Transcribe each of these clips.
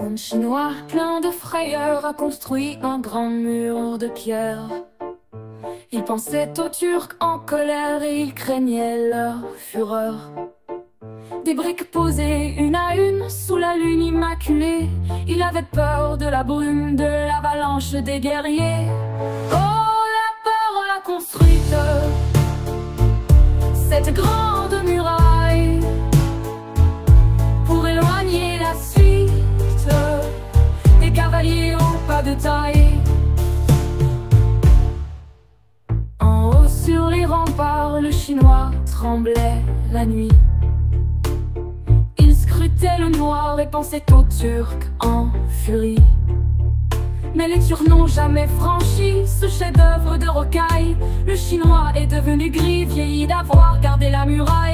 Un Chinois plein de frayeur a construit un grand mur de pierre. Il pensait aux Turcs en colère et il craignait leur fureur. Des briques posées une à une sous la lune immaculée. Il avait peur de la brume, de l'avalanche des guerriers. Oh, la peur l'a construite, cette grande de taille. En haut sur les remparts, le chinois tremblait la nuit. Il scrutait le noir et pensait aux Turcs en furie. Mais les Turcs n'ont jamais franchi ce chef-d'œuvre de rocaille. Le chinois est devenu gris, vieilli d'avoir gardé la muraille.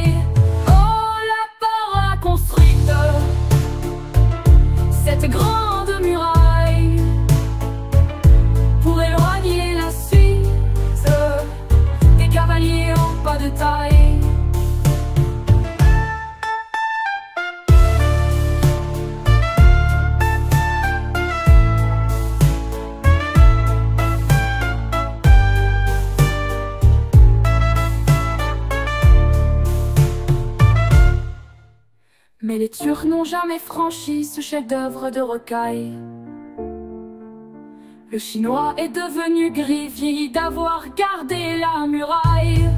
Mais les Turcs n'ont jamais franchi ce chef-d'œuvre de rocaille. Le chinois est devenu gris, d'avoir gardé la muraille.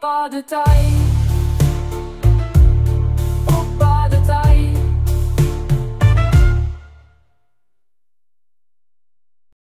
Pas de taille